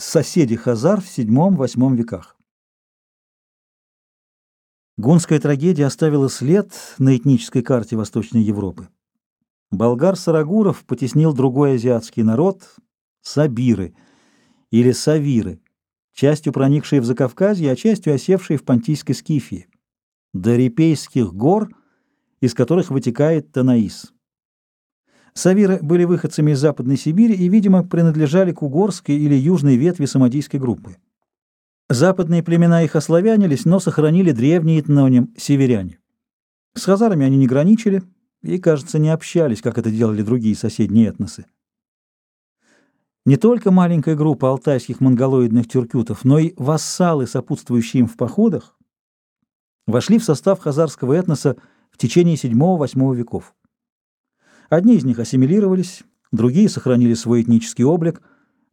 Соседи Хазар в VII-VIII веках. Гунская трагедия оставила след на этнической карте Восточной Европы. Болгар Сарагуров потеснил другой азиатский народ – Сабиры или Савиры, частью проникшие в Закавказье, а частью осевшие в Понтийской Скифии, до Репейских гор, из которых вытекает Танаис. Савиры были выходцами из Западной Сибири и, видимо, принадлежали к угорской или южной ветви самодийской группы. Западные племена их ославянились, но сохранили древний этноним «северяне». С хазарами они не граничили и, кажется, не общались, как это делали другие соседние этносы. Не только маленькая группа алтайских монголоидных тюркютов, но и вассалы, сопутствующие им в походах, вошли в состав хазарского этноса в течение VII-VIII веков. Одни из них ассимилировались, другие сохранили свой этнический облик.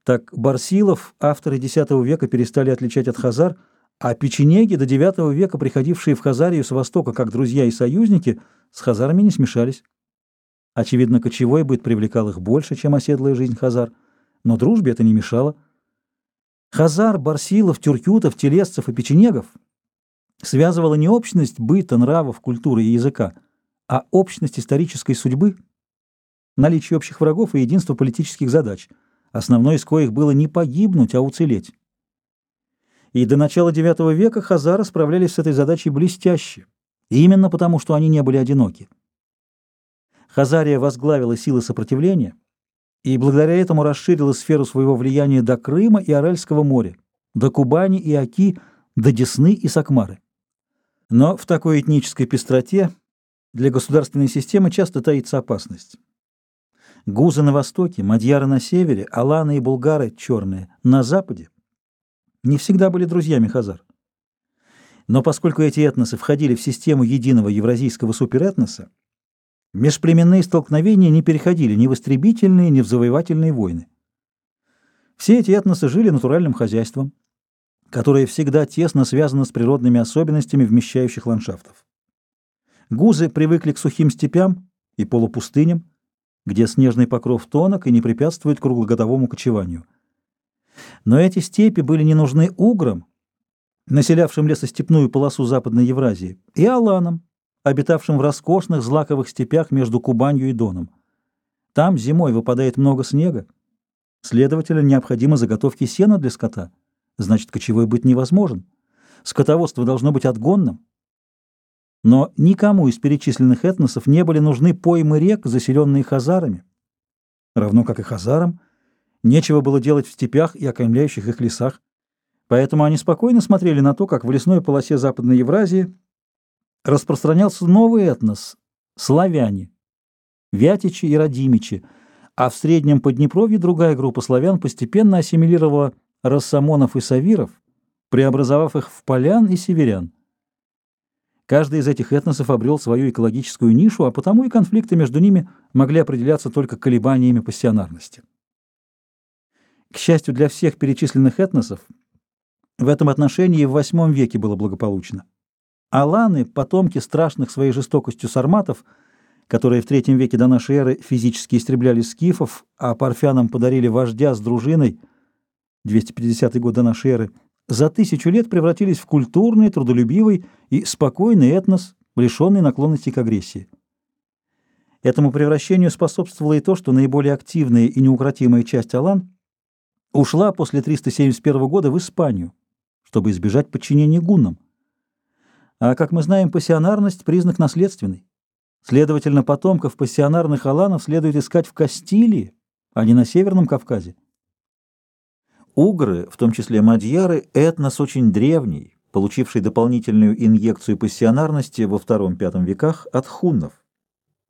Так Барсилов авторы X века перестали отличать от хазар, а печенеги до IX века, приходившие в Хазарию с востока как друзья и союзники, с хазарами не смешались. Очевидно, кочевой быт привлекал их больше, чем оседлая жизнь хазар, но дружбе это не мешало. Хазар, Барсилов, Тюркютов, Телесцев и Печенегов связывала не общность быта, нравов, культуры и языка, а общность исторической судьбы – наличие общих врагов и единство политических задач, основной из коих было не погибнуть, а уцелеть. И до начала IX века хазары справлялись с этой задачей блестяще, именно потому, что они не были одиноки. Хазария возглавила силы сопротивления и благодаря этому расширила сферу своего влияния до Крыма и Аральского моря, до Кубани и Оки, до Десны и Сакмары. Но в такой этнической пестроте для государственной системы часто таится опасность. Гузы на востоке, мадьяры на севере, аланы и булгары черные на западе не всегда были друзьями хазар. Но поскольку эти этносы входили в систему единого евразийского суперэтноса, межплеменные столкновения не переходили ни в истребительные, ни в завоевательные войны. Все эти этносы жили натуральным хозяйством, которое всегда тесно связано с природными особенностями вмещающих ландшафтов. Гузы привыкли к сухим степям и полупустыням, где снежный покров тонок и не препятствует круглогодовому кочеванию. Но эти степи были не нужны уграм, населявшим лесостепную полосу Западной Евразии, и аланам, обитавшим в роскошных злаковых степях между Кубанью и Доном. Там зимой выпадает много снега, следовательно, необходимы заготовки сена для скота, значит, кочевой быть невозможен. Скотоводство должно быть отгонным, но никому из перечисленных этносов не были нужны поймы рек, заселенные хазарами. Равно как и хазарам, нечего было делать в степях и окаймляющих их лесах. Поэтому они спокойно смотрели на то, как в лесной полосе Западной Евразии распространялся новый этнос – славяне, вятичи и радимичи, а в Среднем Поднепровье другая группа славян постепенно ассимилировала рассамонов и савиров, преобразовав их в полян и северян. Каждый из этих этносов обрел свою экологическую нишу, а потому и конфликты между ними могли определяться только колебаниями пассионарности. К счастью для всех перечисленных этносов, в этом отношении в VIII веке было благополучно. Аланы, потомки страшных своей жестокостью сарматов, которые в III веке до нашей эры физически истребляли скифов, а парфянам подарили вождя с дружиной, 250 год до нашей эры, за тысячу лет превратились в культурный, трудолюбивый и спокойный этнос, лишенный наклонности к агрессии. Этому превращению способствовало и то, что наиболее активная и неукротимая часть Алан ушла после 371 года в Испанию, чтобы избежать подчинения гуннам. А, как мы знаем, пассионарность – признак наследственный. Следовательно, потомков пассионарных аланов следует искать в Кастилии, а не на Северном Кавказе. Угры, в том числе мадьяры, этнос очень древний, получивший дополнительную инъекцию пассионарности во II-V веках от хуннов.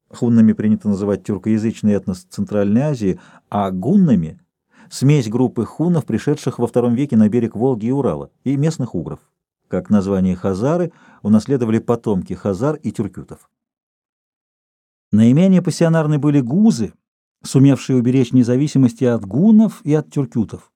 Хуннами принято называть тюркоязычный этнос Центральной Азии, а гуннами – смесь группы хуннов, пришедших во II веке на берег Волги и Урала, и местных угров. Как название хазары унаследовали потомки хазар и тюркютов. Наименее пассионарны были гузы, сумевшие уберечь независимости от гуннов и от тюркютов.